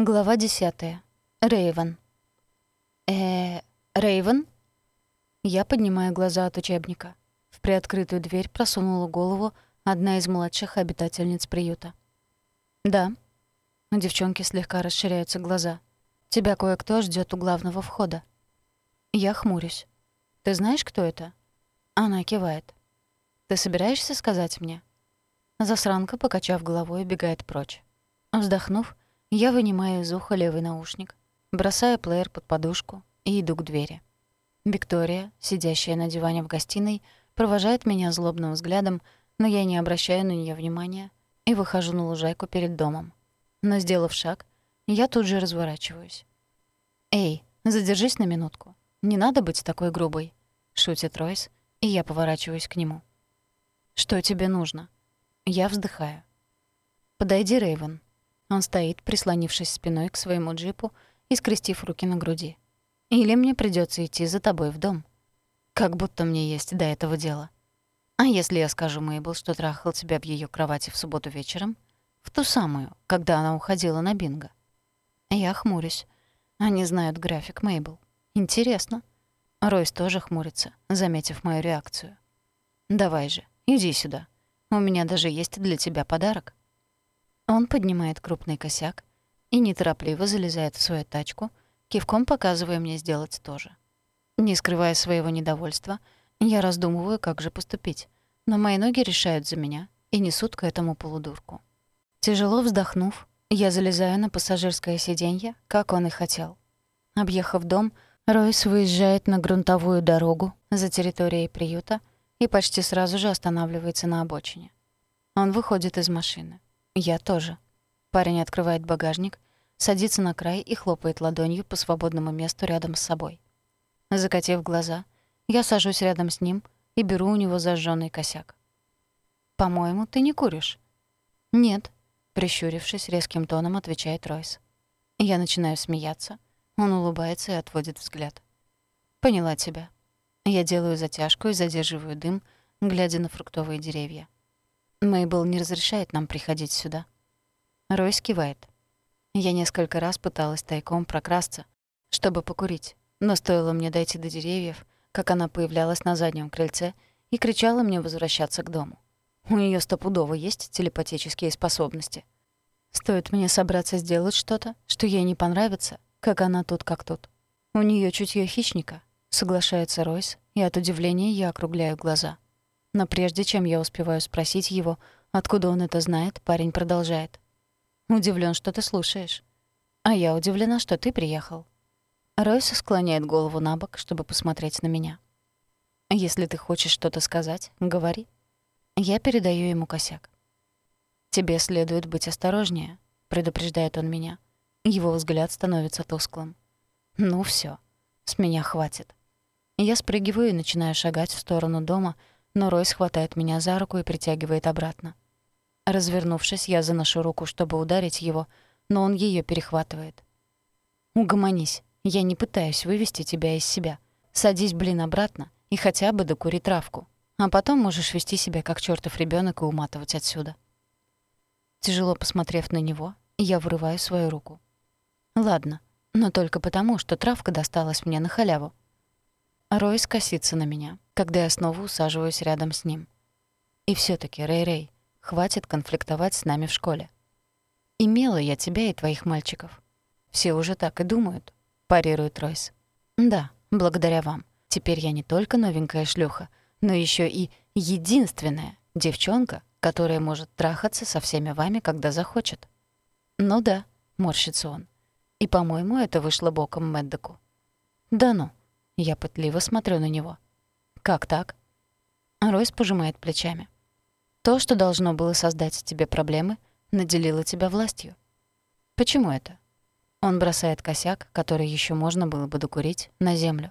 Глава десятая. Рейвен. Э, Рейвен? Я поднимаю глаза от учебника. В приоткрытую дверь просунула голову одна из младших обитательниц приюта. Да. У девчонки слегка расширяются глаза. Тебя кое-кто ждет у главного входа. Я хмурюсь. Ты знаешь, кто это? Она кивает. Ты собираешься сказать мне? Засранка, покачав головой, убегает прочь. Вздохнув, я вынимаю из уха левый наушник, бросаю плеер под подушку и иду к двери. Виктория, сидящая на диване в гостиной, провожает меня злобным взглядом, но я не обращаю на нее внимания и выхожу на лужайку перед домом. Но, сделав шаг, я тут же разворачиваюсь. «Эй, задержись на минутку. Не надо быть такой грубой», — шутит Ройс, и я поворачиваюсь к нему. «Что тебе нужно?» Я вздыхаю. «Подойди, Рейвен. Он стоит, прислонившись спиной к своему джипу и скрестив руки на груди. «Или мне придётся идти за тобой в дом. Как будто мне есть до этого дело. А если я скажу Мейбл, что трахал тебя в её кровати в субботу вечером? В ту самую, когда она уходила на бинго?» Я хмурюсь. Они знают график Мейбл. Интересно. Ройс тоже хмурится, заметив мою реакцию. «Давай же, иди сюда. У меня даже есть для тебя подарок». Он поднимает крупный косяк и неторопливо залезает в свою тачку, кивком показывая мне сделать то же. Не скрывая своего недовольства, я раздумываю, как же поступить, но мои ноги решают за меня и несут к этому полудурку. Тяжело вздохнув, я залезаю на пассажирское сиденье, как он и хотел. Объехав дом, Ройс выезжает на грунтовую дорогу за территорией приюта и почти сразу же останавливается на обочине. Он выходит из машины. Я тоже. Парень открывает багажник, садится на край и хлопает ладонью по свободному месту рядом с собой. Закатив глаза, я сажусь рядом с ним и беру у него зажжённый косяк. «По-моему, ты не куришь?» «Нет», — прищурившись, резким тоном отвечает Ройс. Я начинаю смеяться. Он улыбается и отводит взгляд. «Поняла тебя». Я делаю затяжку и задерживаю дым, глядя на фруктовые деревья. Мейбл не разрешает нам приходить сюда. Ройс кивает. Я несколько раз пыталась тайком прокрасться, чтобы покурить, но стоило мне дойти до деревьев, как она появлялась на заднем крыльце и кричала мне возвращаться к дому. У неё стопудово есть телепатические способности. Стоит мне собраться сделать что-то, что ей не понравится, как она тут как тут. У неё чутье хищника, соглашается Ройс, и от удивления я округляю глаза. Но прежде чем я успеваю спросить его, откуда он это знает, парень продолжает. «Удивлен, что ты слушаешь. А я удивлена, что ты приехал». Ройс склоняет голову на бок, чтобы посмотреть на меня. «Если ты хочешь что-то сказать, говори». Я передаю ему косяк. «Тебе следует быть осторожнее», — предупреждает он меня. Его взгляд становится тусклым. «Ну все, с меня хватит». Я спрыгиваю и начинаю шагать в сторону дома, но Ройс хватает меня за руку и притягивает обратно. Развернувшись, я заношу руку, чтобы ударить его, но он её перехватывает. «Угомонись, я не пытаюсь вывести тебя из себя. Садись, блин, обратно и хотя бы докури травку, а потом можешь вести себя как чёртов ребёнок и уматывать отсюда». Тяжело посмотрев на него, я вырываю свою руку. «Ладно, но только потому, что травка досталась мне на халяву. Рой скосится на меня, когда я снова усаживаюсь рядом с ним. И все таки Рэй-Рэй, хватит конфликтовать с нами в школе. Имела я тебя и твоих мальчиков. Все уже так и думают, парирует Ройс. Да, благодаря вам. Теперь я не только новенькая шлюха, но еще и единственная девчонка, которая может трахаться со всеми вами, когда захочет. Ну да, морщится он. И, по-моему, это вышло боком Мэддоку. Да ну. Я пытливо смотрю на него. «Как так?» Ройс пожимает плечами. «То, что должно было создать тебе проблемы, наделило тебя властью». «Почему это?» Он бросает косяк, который еще можно было бы докурить, на землю.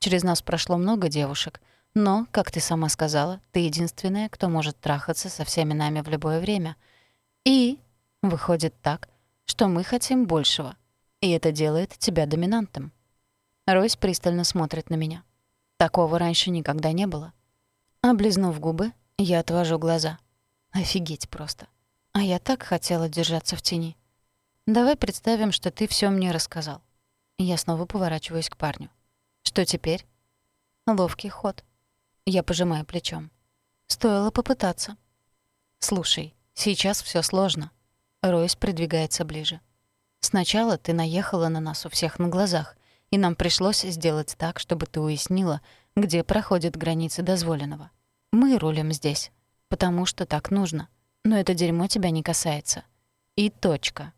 «Через нас прошло много девушек, но, как ты сама сказала, ты единственная, кто может трахаться со всеми нами в любое время. И выходит так, что мы хотим большего, и это делает тебя доминантом». Ройс пристально смотрит на меня. Такого раньше никогда не было. Облизнув губы, я отвожу глаза. Офигеть просто. А я так хотела держаться в тени. Давай представим, что ты все мне рассказал. Я снова поворачиваюсь к парню. Что теперь? Ловкий ход. Я пожимаю плечом. Стоило попытаться. Слушай, сейчас все сложно. Ройс придвигается ближе. Сначала ты наехала на нас у всех на глазах, и нам пришлось сделать так, чтобы ты уяснила, где проходят границы дозволенного. Мы рулим здесь, потому что так нужно. Но это дерьмо тебя не касается. И точка.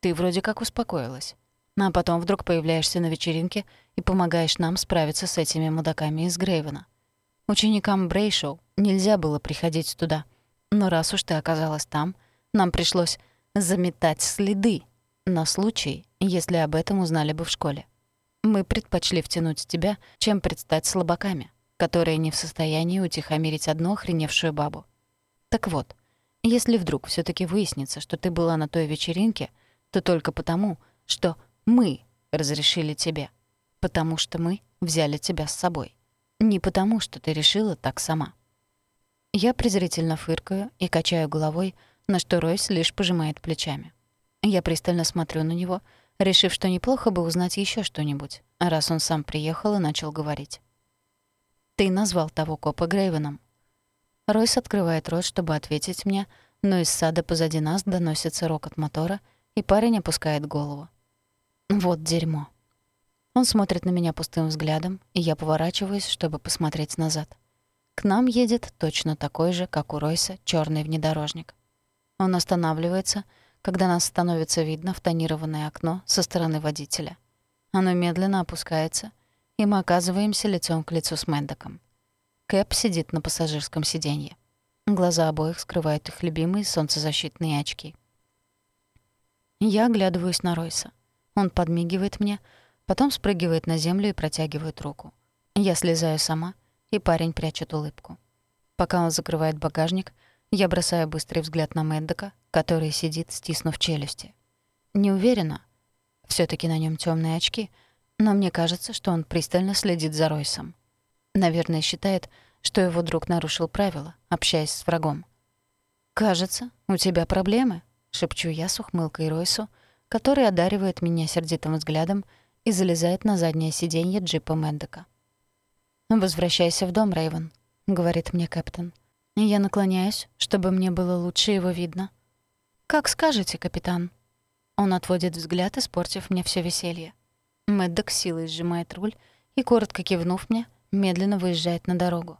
Ты вроде как успокоилась. А потом вдруг появляешься на вечеринке и помогаешь нам справиться с этими мудаками из Грейвена. Ученикам Брейшоу нельзя было приходить туда. Но раз уж ты оказалась там, нам пришлось заметать следы на случай, если об этом узнали бы в школе. Мы предпочли втянуть тебя, чем предстать слабаками, которые не в состоянии утихомирить одну охреневшую бабу. Так вот, если вдруг все таки выяснится, что ты была на той вечеринке, то только потому, что мы разрешили тебе. Потому что мы взяли тебя с собой. Не потому, что ты решила так сама. Я презрительно фыркаю и качаю головой, на что Ройс лишь пожимает плечами. Я пристально смотрю на него, решив, что неплохо бы узнать еще что-нибудь, раз он сам приехал и начал говорить. «Ты назвал того копа Грейвеном». Ройс открывает рот, чтобы ответить мне, но из сада позади нас доносится рокот мотора, и парень опускает голову. «Вот дерьмо». Он смотрит на меня пустым взглядом, и я поворачиваюсь, чтобы посмотреть назад. К нам едет точно такой же, как у Ройса, черный внедорожник. Он останавливается — когда нас становится видно в тонированное окно со стороны водителя. Оно медленно опускается, и мы оказываемся лицом к лицу с Мэндоком. Кэп сидит на пассажирском сиденье. Глаза обоих скрывают их любимые солнцезащитные очки. Я оглядываюсь на Ройса. Он подмигивает мне, потом спрыгивает на землю и протягивает руку. Я слезаю сама, и парень прячет улыбку. Пока он закрывает багажник, я бросаю быстрый взгляд на Мэддока, который сидит, стиснув челюсти. Не уверена. все таки на нем темные очки, но мне кажется, что он пристально следит за Ройсом. Наверное, считает, что его друг нарушил правила, общаясь с врагом. «Кажется, у тебя проблемы», — шепчу я с ухмылкой Ройсу, который одаривает меня сердитым взглядом и залезает на заднее сиденье джипа Мэддока. «Возвращайся в дом, Рэйвен», — говорит мне капитан. Я наклоняюсь, чтобы мне было лучше его видно. «Как скажете, капитан». Он отводит взгляд, испортив мне все веселье. Мэддок силой сжимает руль и, коротко кивнув мне, медленно выезжает на дорогу.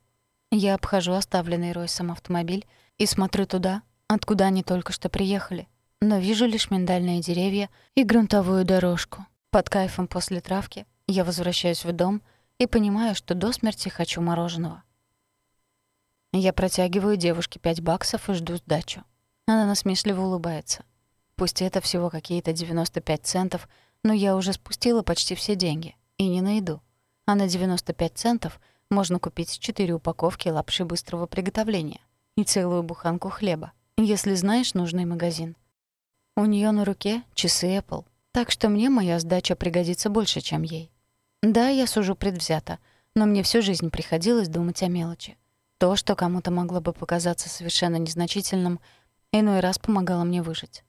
Я обхожу оставленный Ройсом автомобиль и смотрю туда, откуда они только что приехали, но вижу лишь миндальные деревья и грунтовую дорожку. Под кайфом после травки я возвращаюсь в дом и понимаю, что до смерти хочу мороженого. Я протягиваю девушке пять баксов и жду сдачу. Она насмешливо улыбается. Пусть это всего какие-то 95 центов, но я уже спустила почти все деньги. И не на еду. А на 95 центов можно купить 4 упаковки лапши быстрого приготовления и целую буханку хлеба, если знаешь нужный магазин. У нее на руке часы Apple, так что мне моя сдача пригодится больше, чем ей. Да, я сужу предвзято, но мне всю жизнь приходилось думать о мелочи. То, что кому-то могло бы показаться совершенно незначительным, иной раз помогало мне выжить.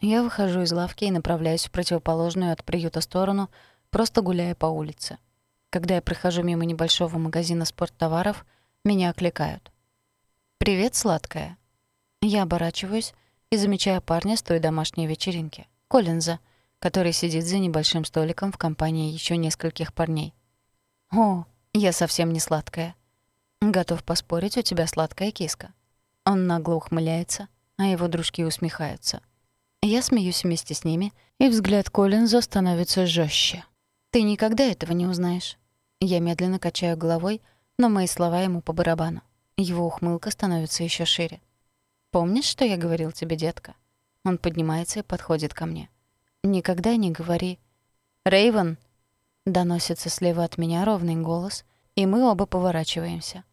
Я выхожу из лавки и направляюсь в противоположную от приюта сторону, просто гуляя по улице. Когда я прохожу мимо небольшого магазина спорттоваров, меня окликают. «Привет, сладкая». Я оборачиваюсь и замечаю парня с той домашней вечеринки, Коллинза, который сидит за небольшим столиком в компании еще нескольких парней. «О, я совсем не сладкая», Готов поспорить, у тебя сладкая киска. Он нагло ухмыляется, а его дружки усмехаются. Я смеюсь вместе с ними, и взгляд Коллинза становится жестче. Ты никогда этого не узнаешь. Я медленно качаю головой, но мои слова ему по барабану. Его ухмылка становится еще шире. Помнишь, что я говорил тебе, детка? Он поднимается и подходит ко мне. Никогда не говори. Рейвен, доносится слева от меня ровный голос, и мы оба поворачиваемся.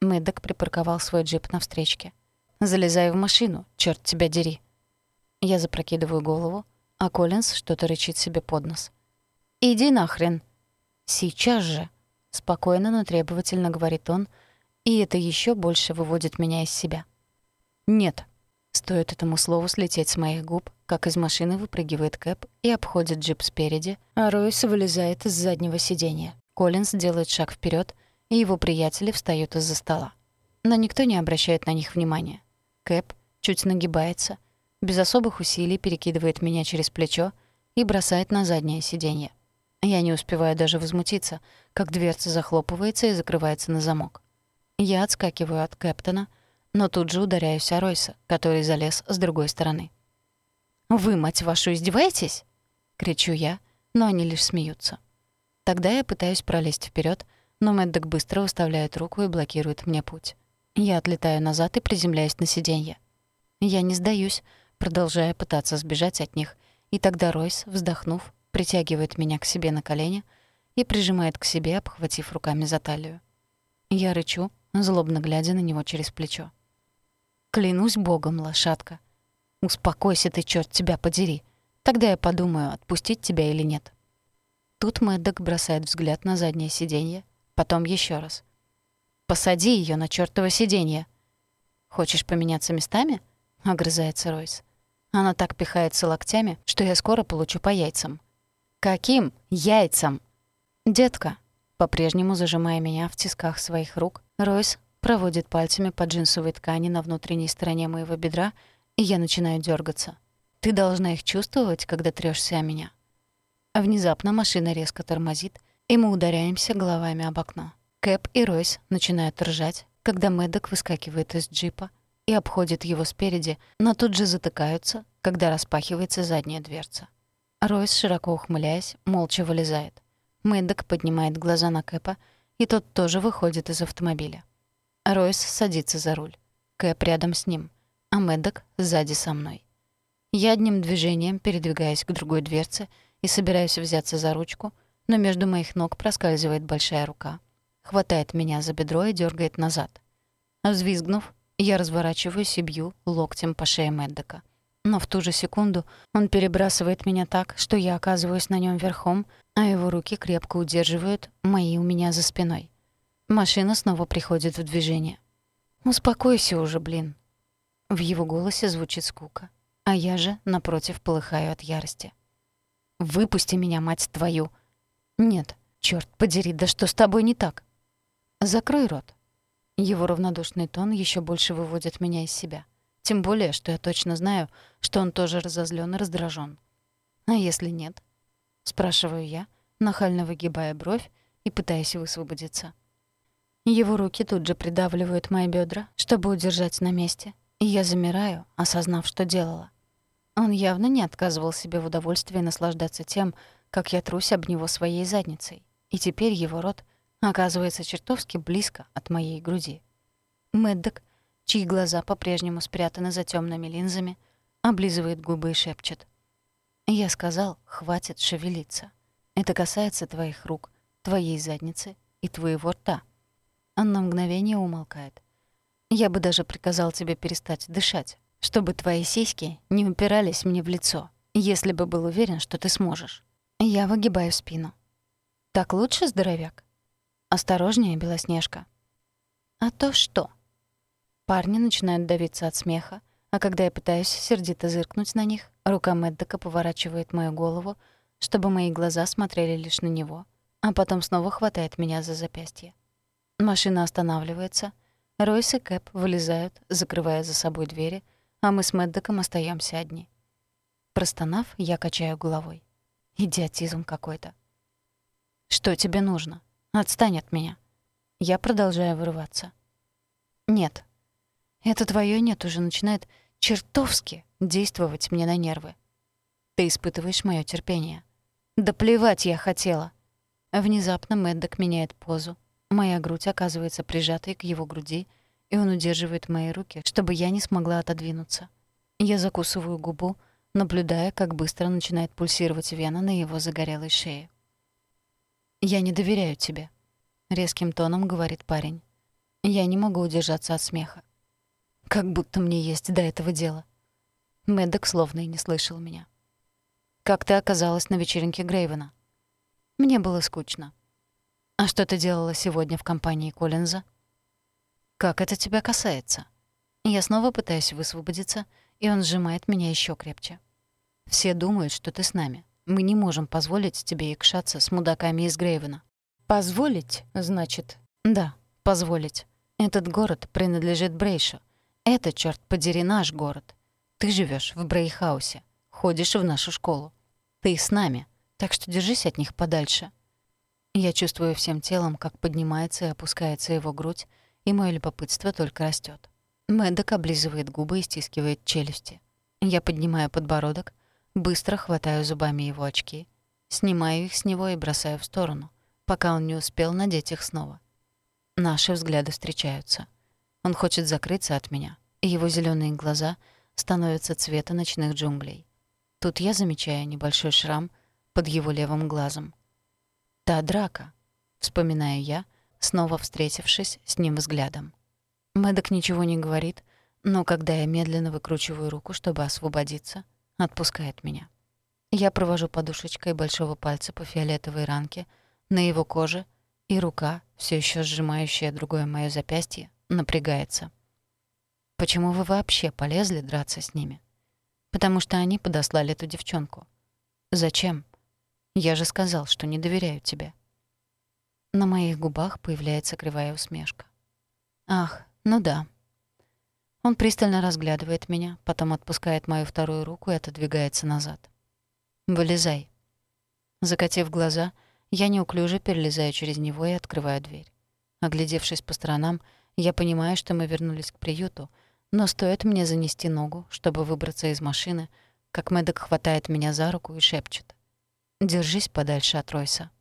Мэддок припарковал свой джип на встречке. «Залезай в машину, черт тебя дери!» Я запрокидываю голову, а Коллинз что-то рычит себе под нос. «Иди нахрен!» «Сейчас же!» — спокойно, но требовательно говорит он, и это еще больше выводит меня из себя. «Нет!» — Стоит этому слову слететь с моих губ, как из машины выпрыгивает Кэп и обходит джип спереди, а Ройс вылезает из заднего сиденья. Коллинз делает шаг вперед, и его приятели встают из-за стола. Но никто не обращает на них внимания. Кэп чуть нагибается, без особых усилий перекидывает меня через плечо и бросает на заднее сиденье. Я не успеваю даже возмутиться, как дверца захлопывается и закрывается на замок. Я отскакиваю от Кэптона, но тут же ударяюсь о Ройса, который залез с другой стороны. «Вы, мать вашу, издеваетесь?» — кричу я, но они лишь смеются. Тогда я пытаюсь пролезть вперед, но Мэддок быстро выставляет руку и блокирует мне путь. Я отлетаю назад и приземляюсь на сиденье. Я не сдаюсь, продолжая пытаться сбежать от них, и тогда Ройс, вздохнув, притягивает меня к себе на колени и прижимает к себе, обхватив руками за талию. Я рычу, злобно глядя на него через плечо. Клянусь богом, лошадка. Успокойся ты, черт тебя подери. Тогда я подумаю, отпустить тебя или нет. Тут Мэддок бросает взгляд на заднее сиденье, потом еще раз. «Посади ее на чёртово сиденье». «Хочешь поменяться местами?» — огрызается Ройс. Она так пихается локтями, что я скоро получу по яйцам. «Каким яйцам?» «Детка», по-прежнему зажимая меня в тисках своих рук, Ройс проводит пальцами по джинсовой ткани на внутренней стороне моего бедра, и я начинаю дергаться. Ты должна их чувствовать, когда трёшься о меня. Внезапно машина резко тормозит, и мы ударяемся головами об окно. Кэп и Ройс начинают ржать, когда Мэддок выскакивает из джипа и обходит его спереди, но тут же затыкаются, когда распахивается задняя дверца. Ройс, широко ухмыляясь, молча вылезает. Мэддок поднимает глаза на Кэпа, и тот тоже выходит из автомобиля. Ройс садится за руль. Кэп рядом с ним, а Мэддок сзади со мной. Я одним движением передвигаюсь к другой дверце и собираюсь взяться за ручку, но между моих ног проскальзывает большая рука. Хватает меня за бедро и дергает назад. Взвизгнув, я разворачиваюсь и бью локтем по шее Мэддока. Но в ту же секунду он перебрасывает меня так, что я оказываюсь на нем верхом, а его руки крепко удерживают мои у меня за спиной. Машина снова приходит в движение. «Успокойся уже, блин». В его голосе звучит скука, а я же, напротив, полыхаю от ярости. «Выпусти меня, мать твою!» «Нет, черт подери, да что с тобой не так?» «Закрой рот». Его равнодушный тон еще больше выводит меня из себя. Тем более, что я точно знаю, что он тоже разозлен и раздражен. «А если нет?» Спрашиваю я, нахально выгибая бровь и пытаясь высвободиться. Его руки тут же придавливают мои бедра, чтобы удержать на месте, и я замираю, осознав, что делала. Он явно не отказывал себе в удовольствии наслаждаться тем, как я трусь об него своей задницей, и теперь его рот оказывается чертовски близко от моей груди. Мэддок, чьи глаза по-прежнему спрятаны за темными линзами, облизывает губы и шепчет. «Я сказал, хватит шевелиться. Это касается твоих рук, твоей задницы и твоего рта». Он на мгновение умолкает. «Я бы даже приказал тебе перестать дышать, чтобы твои сиськи не упирались мне в лицо, если бы был уверен, что ты сможешь». Я выгибаю спину. «Так лучше, здоровяк?» «Осторожнее, Белоснежка». «А то что?» Парни начинают давиться от смеха, а когда я пытаюсь сердито зыркнуть на них, рука Мэддока поворачивает мою голову, чтобы мои глаза смотрели лишь на него, а потом снова хватает меня за запястье. Машина останавливается. Ройс и Кэп вылезают, закрывая за собой двери, а мы с Мэддоком остаемся одни. Простонав, я качаю головой. Идиотизм какой-то. «Что тебе нужно? Отстань от меня». Я продолжаю вырываться. «Нет». Это твое «нет» уже начинает чертовски действовать мне на нервы. Ты испытываешь моё терпение. Да плевать я хотела. Внезапно Мэддок меняет позу, Моя грудь оказывается прижатой к его груди, и он удерживает мои руки, чтобы я не смогла отодвинуться. Я закусываю губу, наблюдая, как быстро начинает пульсировать вена на его загорелой шее. «Я не доверяю тебе», — резким тоном говорит парень. Я не могу удержаться от смеха. Как будто мне есть до этого дело. Мэддок словно и не слышал меня. «Как ты оказалась на вечеринке Грейвена?» «Мне было скучно. «А что ты делала сегодня в компании Коллинза?» «Как это тебя касается?» Я снова пытаюсь высвободиться, и он сжимает меня еще крепче. «Все думают, что ты с нами. Мы не можем позволить тебе икшаться с мудаками из Грейвена». «Позволить, значит?» «Да, позволить. Этот город принадлежит Брейшу. Это, черт подери, наш город. Ты живешь в Брейхаусе, ходишь в нашу школу. Ты с нами, так что держись от них подальше». Я чувствую всем телом, как поднимается и опускается его грудь, и мое любопытство только растет. Мэддок облизывает губы и стискивает челюсти. Я поднимаю подбородок, быстро хватаю зубами его очки, снимаю их с него и бросаю в сторону, пока он не успел надеть их снова. Наши взгляды встречаются. Он хочет закрыться от меня, и его зеленые глаза становятся цвета ночных джунглей. Тут я замечаю небольшой шрам под его левым глазом. Та драка, вспоминаю я, снова встретившись с ним взглядом. Мэддок ничего не говорит, но когда я медленно выкручиваю руку, чтобы освободиться, отпускает меня. Я провожу подушечкой большого пальца по фиолетовой ранке на его коже, и рука, все еще сжимающая другое моё запястье, напрягается. Почему вы вообще полезли драться с ними? Потому что они подослали эту девчонку. Зачем? Я же сказал, что не доверяю тебе. На моих губах появляется кривая усмешка. Ах, ну да. Он пристально разглядывает меня, потом отпускает мою вторую руку и отодвигается назад. Вылезай. Закатив глаза, я неуклюже перелезаю через него и открываю дверь. Оглядевшись по сторонам, я понимаю, что мы вернулись к приюту, но стоит мне занести ногу, чтобы выбраться из машины, как Мэддок хватает меня за руку и шепчет. Держись подальше от Ройса.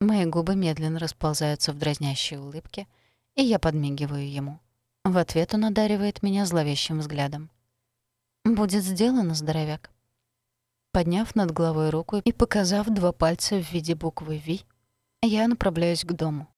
Мои губы медленно расползаются в дразнящей улыбке, и я подмигиваю ему. В ответ он одаривает меня зловещим взглядом. «Будет сделано, здоровяк». Подняв над головой руку и показав два пальца в виде буквы «Ви», я направляюсь к дому.